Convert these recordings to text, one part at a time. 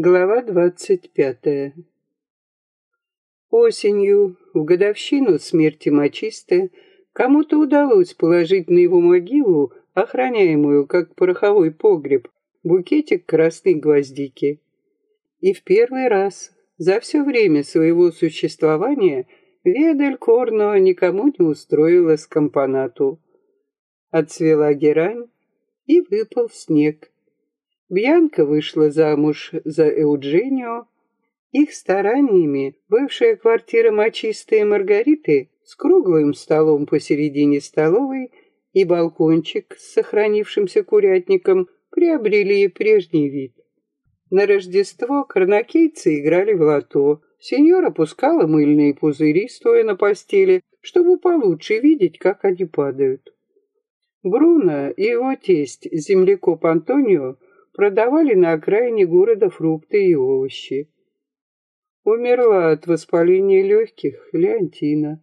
Глава двадцать пятая. Осенью, в годовщину смерти Мачисты, кому-то удалось положить на его могилу, охраняемую как пороховой погреб, букетик красной гвоздики. И в первый раз за все время своего существования Ведель Корно никому не устроила скомпонату. Отцвела герань, и выпал снег. Бьянка вышла замуж за Эудженио. Их стараниями бывшая квартира мочистой Маргариты с круглым столом посередине столовой и балкончик с сохранившимся курятником приобрели прежний вид. На Рождество карнакейцы играли в лото. Сеньора пускала мыльные пузыри, стоя на постели, чтобы получше видеть, как они падают. Бруно и его тесть, землекоп Антонио, продавали на окраине города фрукты и овощи. Умерла от воспаления легких Леонтина.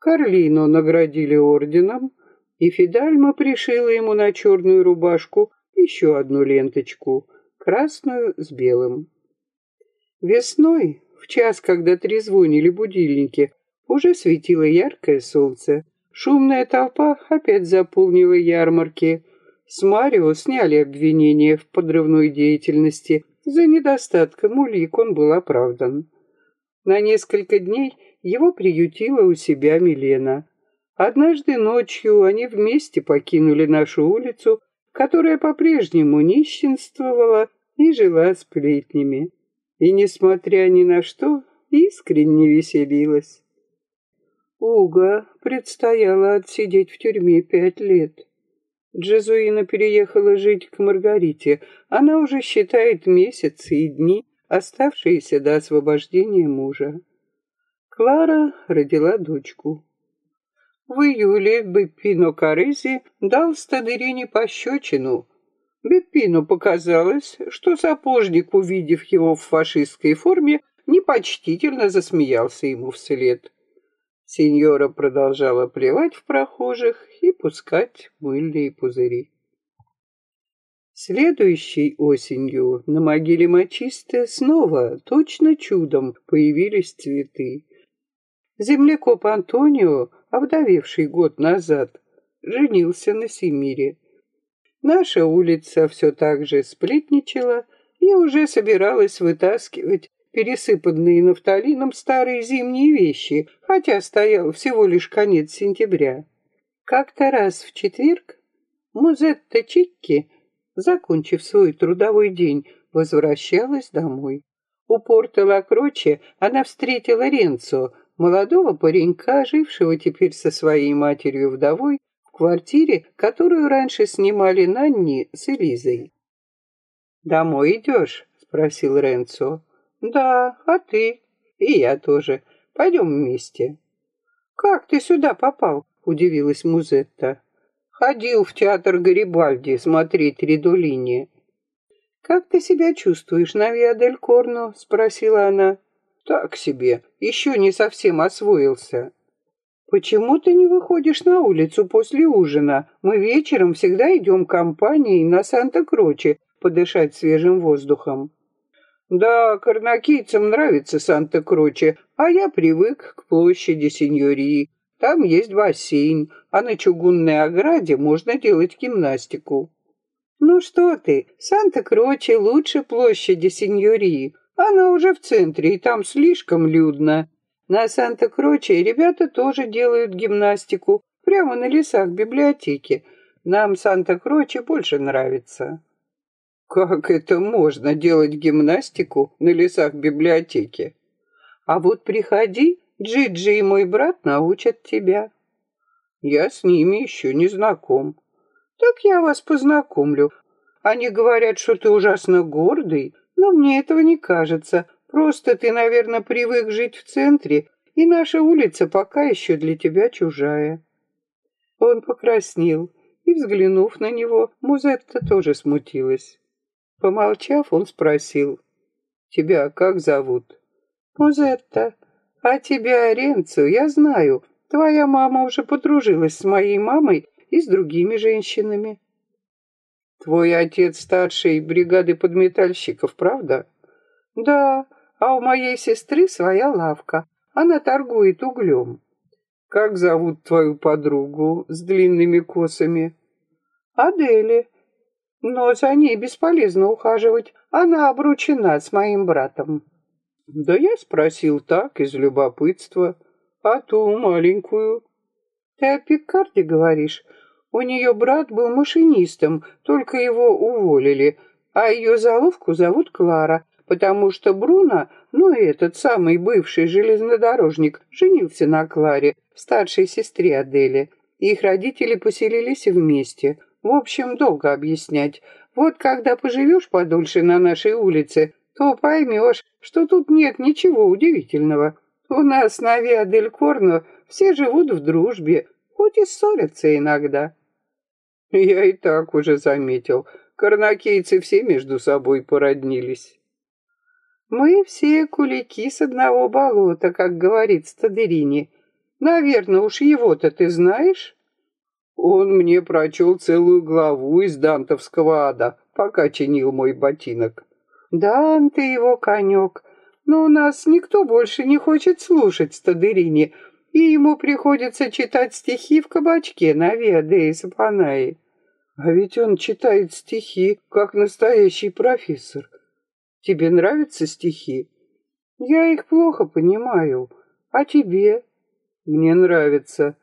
Карлино наградили орденом, и Фидальма пришила ему на черную рубашку еще одну ленточку, красную с белым. Весной, в час, когда трезвонили будильники, уже светило яркое солнце. Шумная толпа опять заполнила ярмарки, с Марио сняли обвинение в подрывной деятельности. За недостатком улик он был оправдан. На несколько дней его приютила у себя Милена. Однажды ночью они вместе покинули нашу улицу, которая по-прежнему нищенствовала и жила сплетнями. И, несмотря ни на что, искренне веселилась. Уга предстояло отсидеть в тюрьме пять лет. Джезуина переехала жить к Маргарите. Она уже считает месяцы и дни, оставшиеся до освобождения мужа. Клара родила дочку. В июле Беппино Карези дал Стадерине пощечину. Беппино показалось, что сапожник, увидев его в фашистской форме, непочтительно засмеялся ему вслед. Сеньора продолжала плевать в прохожих и пускать мыльные пузыри. Следующей осенью на могиле Мачисты снова, точно чудом, появились цветы. Землекоп Антонио, овдовевший год назад, женился на Семире. Наша улица все так же сплетничала и уже собиралась вытаскивать пересыпанные нафталином старые зимние вещи, хотя стоял всего лишь конец сентября. Как-то раз в четверг Музетта Чикки, закончив свой трудовой день, возвращалась домой. У порта Лакроче она встретила Ренцо, молодого паренька, жившего теперь со своей матерью-вдовой в квартире, которую раньше снимали Нанни с Элизой. «Домой идешь?» — спросил Ренцо. Да, а ты? И я тоже. Пойдем вместе. Как ты сюда попал? Удивилась Музетта. Ходил в театр Гарибальди смотреть Редолини. «Как ты себя чувствуешь на Виадель Корно?» — спросила она. «Так себе, еще не совсем освоился». «Почему ты не выходишь на улицу после ужина? Мы вечером всегда идем компанией на Санта-Кроче подышать свежим воздухом». Да, карнакийцам нравится Санта-Кроче, а я привык к площади Синьории. Там есть бассейн, а на чугунной ограде можно делать гимнастику. Ну что ты, Санта-Кроче лучше площади Синьории. Она уже в центре, и там слишком людно. На Санта-Кроче ребята тоже делают гимнастику, прямо на лесах библиотеки. Нам Санта-Кроче больше нравится. Как это можно делать гимнастику на лесах библиотеки? А вот приходи, Джиджи и мой брат научат тебя. Я с ними еще не знаком. Так я вас познакомлю. Они говорят, что ты ужасно гордый, но мне этого не кажется. Просто ты, наверное, привык жить в центре, и наша улица пока еще для тебя чужая. Он покраснел, и, взглянув на него, Музетта тоже смутилась. Помолчав, он спросил, «Тебя как зовут?» «Музетта. А тебя, Ренцо, я знаю. Твоя мама уже подружилась с моей мамой и с другими женщинами». Твой отец старший бригады подметальщиков, правда? Да, а у моей сестры своя лавка. Она торгует углем. Как зовут твою подругу с длинными косами? Адели. Но за ней бесполезно ухаживать. Она обручена с моим братом. Да я спросил так, из любопытства. А ту маленькую? Ты о Пикарде говоришь? У нее брат был машинистом, только его уволили, а ее заловку зовут Клара, потому что Бруно, ну и этот самый бывший железнодорожник, женился на Кларе, старшей сестре Адели. Их родители поселились вместе. В общем, долго объяснять. Вот когда поживешь подольше на нашей улице, то поймешь, что тут нет ничего удивительного. У нас на Виа-дель-Корно все живут в дружбе, хоть и ссорятся иногда. Я и так уже заметил. Карнакейцы все между собой породнились. Мы все кулики с одного болота, как говорит Стадерини. Наверное, уж его-то ты знаешь? Он мне прочел целую главу из Дантовского ада, пока чинил мой ботинок. Данте его конек. Но у нас никто больше не хочет слушать Стадерини, и ему приходится читать стихи в кабачке на Виа и Сапанаи. А ведь он читает стихи, как настоящий профессор. Тебе нравятся стихи? Я их плохо понимаю. А тебе? Мне нравится.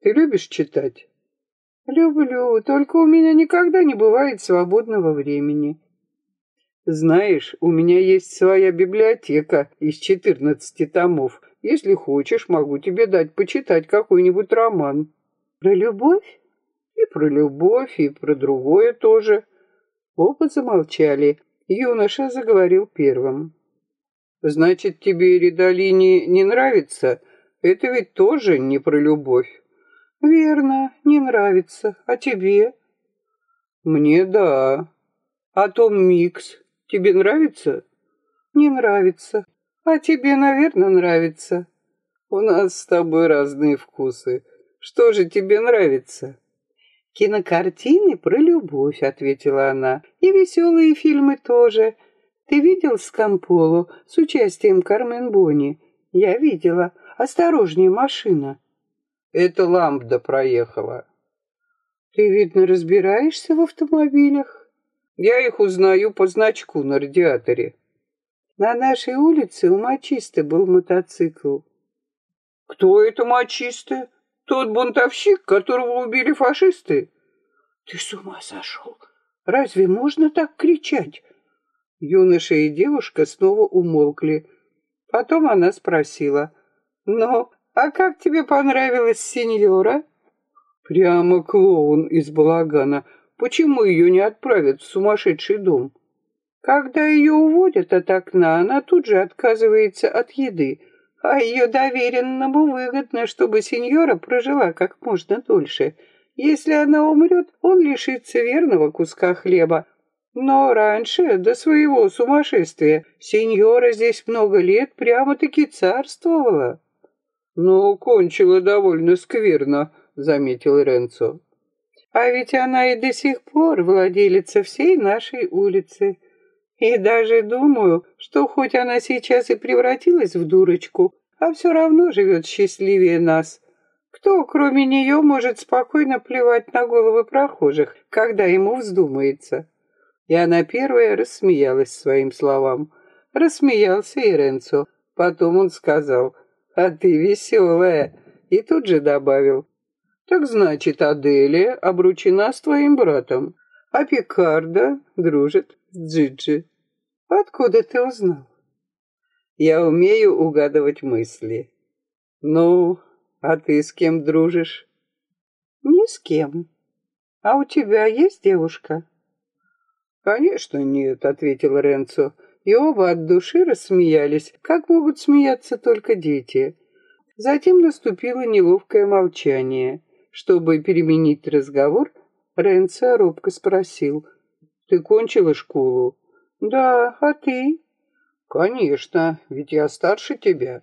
Ты любишь читать? Люблю, только у меня никогда не бывает свободного времени. Знаешь, у меня есть своя библиотека из четырнадцати томов. Если хочешь, могу тебе дать почитать какой-нибудь роман. Про любовь? И про любовь, и про другое тоже. Оба замолчали. Юноша заговорил первым. «Значит, тебе Ридолини не нравится? Это ведь тоже не про любовь». «Верно, не нравится. А тебе?» «Мне да. А Том Микс тебе нравится?» «Не нравится. А тебе, наверное, нравится». «У нас с тобой разные вкусы. Что же тебе нравится?» «Кинокартины про любовь», — ответила она. «И веселые фильмы тоже. Ты видел Скамполу с участием Кармен Бони?» «Я видела. Осторожнее, машина». «Это Ламбда проехала». «Ты, видно, разбираешься в автомобилях?» «Я их узнаю по значку на радиаторе». «На нашей улице у мачисты был мотоцикл». «Кто это мачисты?» Тот бунтовщик, которого убили фашисты? Ты с ума сошел? Разве можно так кричать? Юноша и девушка снова умолкли. Потом она спросила. «Ну, а как тебе понравилась сеньора?» «Прямо клоун из балагана. Почему ее не отправят в сумасшедший дом?» Когда ее уводят от окна, она тут же отказывается от еды, а ее доверенному выгодно, чтобы сеньора прожила как можно дольше. Если она умрет, он лишится верного куска хлеба. Но раньше, до своего сумасшествия, сеньора здесь много лет прямо-таки царствовала. «Ну, кончила довольно скверно», — заметил Ренцо. «А ведь она и до сих пор владелица всей нашей улицы. И даже думаю, что хоть она сейчас и превратилась в дурочку, а все равно живет счастливее нас. Кто, кроме нее, может спокойно плевать на головы прохожих, когда ему вздумается?» И она первая рассмеялась своим словам. Рассмеялся и Ренцо. Потом он сказал, «А ты веселая!» И тут же добавил, «Так значит, Аделия обручена с твоим братом, а Пикарда дружит Джиджи. Откуда ты узнал? Я умею угадывать мысли. Ну, а ты с кем дружишь? Ни с кем. А у тебя есть девушка? Конечно, нет, ответил Ренцо. И оба от души рассмеялись, как могут смеяться только дети. Затем наступило неловкое молчание. Чтобы переменить разговор, Ренцо робко спросил. Ты кончила школу? Да, а ты? Конечно, ведь я старше тебя.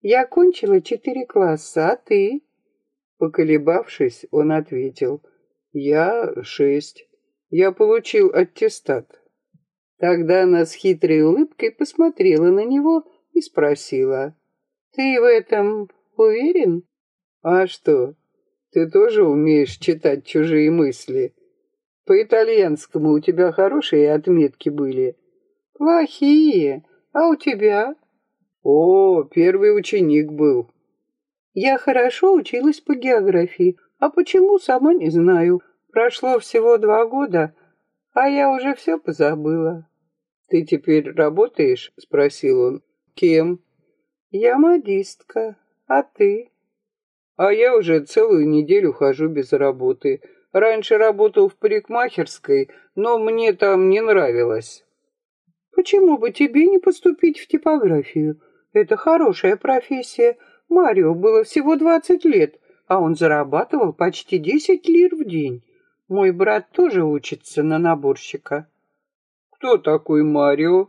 Я кончила четыре класса, а ты? Поколебавшись, он ответил. Я шесть. Я получил аттестат. Тогда она с хитрой улыбкой посмотрела на него и спросила. Ты в этом уверен? А что, ты тоже умеешь читать чужие мысли? По-итальянскому у тебя хорошие отметки были? Плохие. А у тебя? О, первый ученик был. Я хорошо училась по географии. А почему, сама не знаю. Прошло всего два года, а я уже все позабыла. «Ты теперь работаешь?» — спросил он. «Кем?» «Я модистка. А ты?» «А я уже целую неделю хожу без работы. Раньше работал в парикмахерской, но мне там не нравилось». «Почему бы тебе не поступить в типографию? Это хорошая профессия. Марио было всего двадцать лет, а он зарабатывал почти десять лир в день. Мой брат тоже учится на наборщика». «Кто такой Марио?»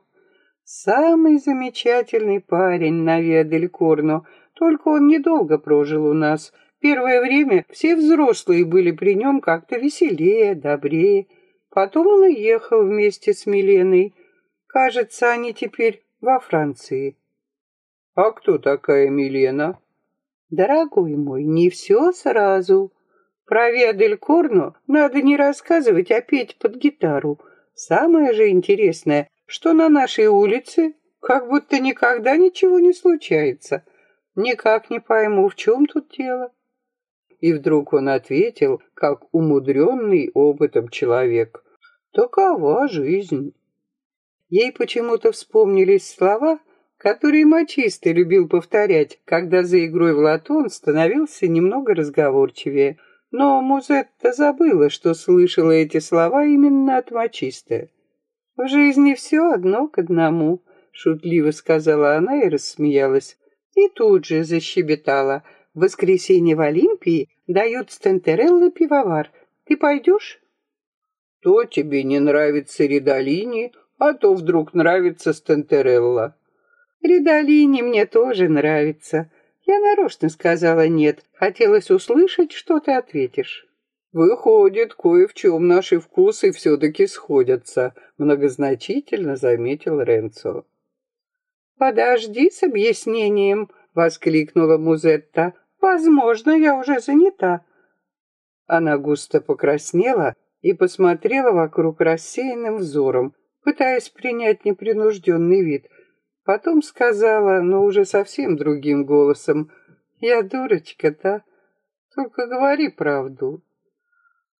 Самый замечательный парень на Виаделькорно, только он недолго прожил у нас. Первое время все взрослые были при нем как-то веселее, добрее. Потом он уехал вместе с Миленой. Кажется, они теперь во Франции. А кто такая Милена? Дорогой мой, не все сразу. Про Виаделькорно надо не рассказывать, а петь под гитару. Самое же интересное, что на нашей улице как будто никогда ничего не случается. Никак не пойму, в чем тут дело. И вдруг он ответил, как умудренный опытом человек. Такова жизнь. Ей почему-то вспомнились слова, которые Мачистый любил повторять, когда за игрой в лотон становился немного разговорчивее. Но Музетта забыла, что слышала эти слова именно от Мачисты. «В жизни все одно к одному», — шутливо сказала она и рассмеялась. И тут же защебетала. «В воскресенье в Олимпии дают стентерелло пивовар. Ты пойдешь?» «То тебе не нравится Ридолини, а то вдруг нравится стентерелло». «Ридолини мне тоже нравится», я нарочно сказала «нет». Хотелось услышать, что ты ответишь. «Выходит, кое в чем наши вкусы все-таки сходятся», — многозначительно заметил Ренцо. «Подожди с объяснением», — воскликнула Музетта. «Возможно, я уже занята». Она густо покраснела и посмотрела вокруг рассеянным взором, пытаясь принять непринужденный вид. Потом сказала, но уже совсем другим голосом, «Я дурочка-то, только говори правду».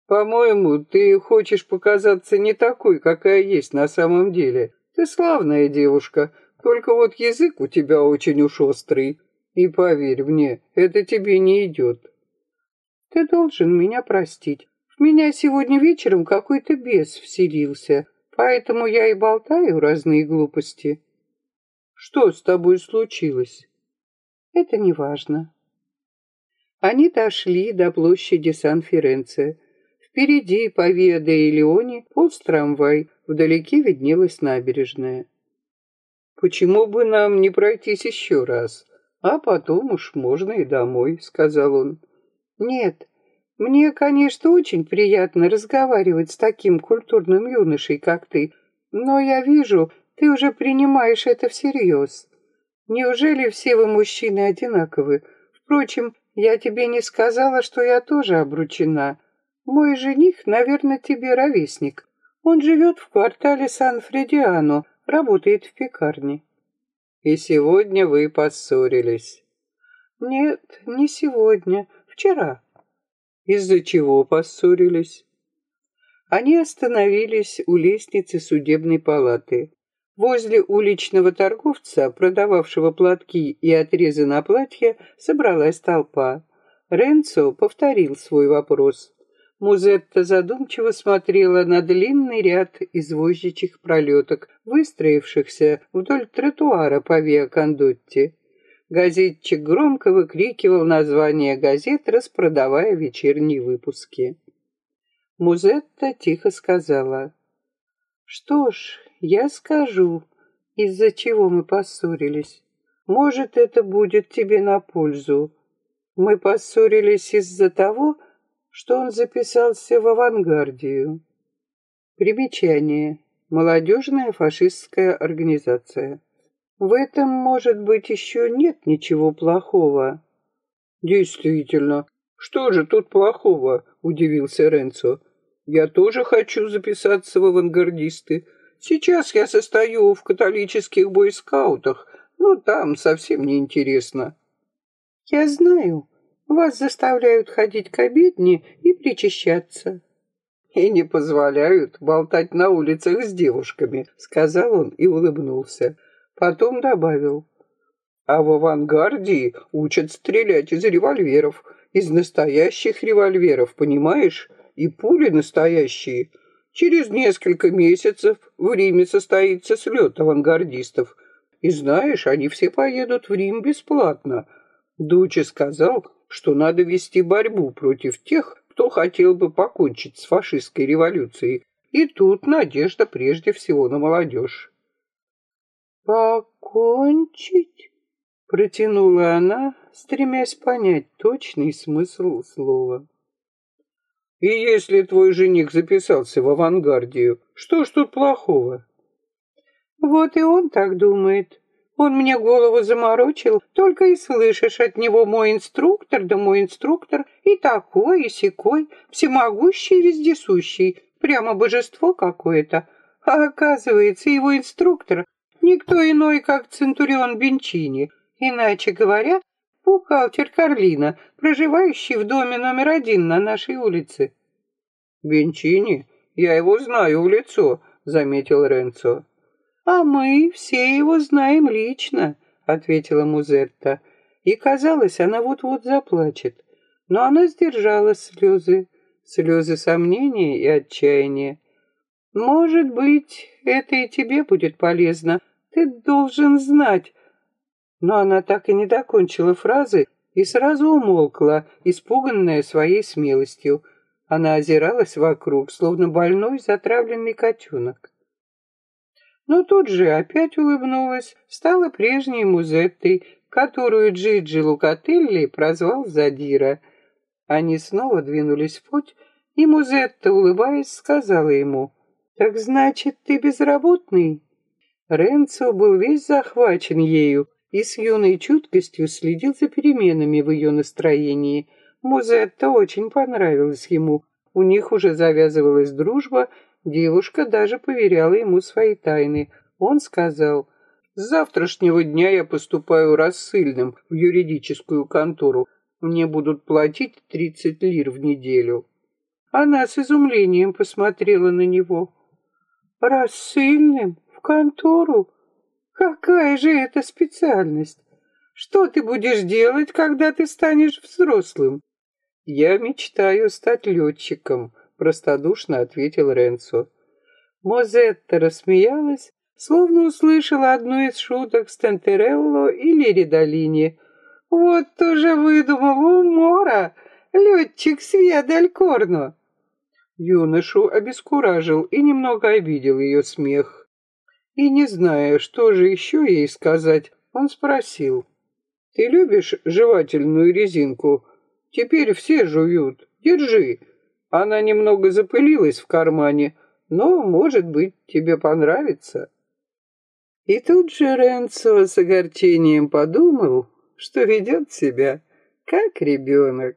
«По-моему, ты хочешь показаться не такой, какая есть на самом деле. Ты славная девушка, только вот язык у тебя очень уж острый. И поверь мне, это тебе не идет». «Ты должен меня простить. В меня сегодня вечером какой-то бес вселился, поэтому я и болтаю разные глупости». Что с тобой случилось? Это не важно. Они дошли до площади Сан-Ференце. Впереди, по Виа де Элеоне, полз трамвай, вдалеке виднелась набережная. «Почему бы нам не пройтись еще раз? А потом уж можно и домой», — сказал он. «Нет, мне, конечно, очень приятно разговаривать с таким культурным юношей, как ты, но я вижу, ты уже принимаешь это всерьез. Неужели все вы мужчины одинаковы? Впрочем, я тебе не сказала, что я тоже обручена. Мой жених, наверное, тебе ровесник. Он живет в квартале Сан-Фредиано, работает в пекарне. И сегодня вы поссорились? Нет, не сегодня, вчера. Из-за чего поссорились? Они остановились у лестницы судебной палаты. Возле уличного торговца, продававшего платки и отрезы на платье, собралась толпа. Ренцо повторил свой вопрос. Музетта задумчиво смотрела на длинный ряд извозчичьих пролеток, выстроившихся вдоль тротуара по Виа-Кондотти. Газетчик громко выкрикивал названия газет, распродавая вечерние выпуски. Музетта тихо сказала. «Что ж, я скажу, из-за чего мы поссорились. Может, это будет тебе на пользу. Мы поссорились из-за того, что он записался в авангардию. Примечание. Молодежная фашистская организация. В этом, может быть, еще нет ничего плохого. Действительно, что же тут плохого? Удивился Ренцо. Я тоже хочу записаться в авангардисты. Сейчас я состою в католических бойскаутах, но там совсем не интересно. Я знаю, вас заставляют ходить к обедне и причащаться и не позволяют болтать на улицах с девушками», — сказал он и улыбнулся. Потом добавил. «А в авангарде учат стрелять из револьверов, из настоящих револьверов, понимаешь? И пули настоящие. Через несколько месяцев в Риме состоится слет авангардистов. И знаешь, они все поедут в Рим бесплатно. Дучи сказал, что надо вести борьбу против тех, кто хотел бы покончить с фашистской революцией. И тут надежда прежде всего на молодежь. «Покончить?» — протянула она, стремясь понять точный смысл слова. «И если твой жених записался в авангардию, что ж тут плохого?» «Вот и он так думает», он мне голову заморочил, только и слышишь от него мой инструктор, да мой инструктор, и такой, и сякой, всемогущий вездесущий, прямо божество какое-то. А оказывается, его инструктор никто иной, как Центурион Бенчини, иначе говоря, бухгалтер Карлина, проживающий в доме номер один на нашей улице. «Бенчини? Я его знаю в лицо», — заметил Ренцо. «А мы все его знаем лично», — ответила Музетта. И, казалось, она вот-вот заплачет. Но она сдержала слезы, слезы сомнения и отчаяния. «Может быть, это и тебе будет полезно. Ты должен знать». Но она так и не докончила фразы и сразу умолкла, испуганная своей смелостью. Она озиралась вокруг, словно больной затравленный котенок но тут же опять улыбнулась, стала прежней Музеттой, которую Джиджи Лукателли прозвал Задира. Они снова двинулись в путь, и Музетта, улыбаясь, сказала ему, «Так значит, ты безработный?» Ренцо был весь захвачен ею и с юной чуткостью следил за переменами в ее настроении. Музетта очень понравилась ему. У них уже завязывалась дружба, Девушка даже поверяла ему свои тайны. Он сказал, «С завтрашнего дня я поступаю рассыльным в юридическую контору. Мне будут платить тридцать лир в неделю». Она с изумлением посмотрела на него. «Рассыльным? В контору? Какая же это специальность? Что ты будешь делать, когда ты станешь взрослым?» «Я мечтаю стать летчиком», простодушно ответил Ренцо. Мозетта рассмеялась, словно услышала одну из шуток Стентерелло или Ридолини. «Вот тоже выдумал умора, летчик Корно!» Юношу обескуражил и немного обидел ее смех. И не зная, что же еще ей сказать, он спросил. «Ты любишь жевательную резинку? Теперь все жуют. Держи, она немного запылилась в кармане, но, может быть, тебе понравится. И тут же Ренцо с огорчением подумал, что ведет себя как ребенок.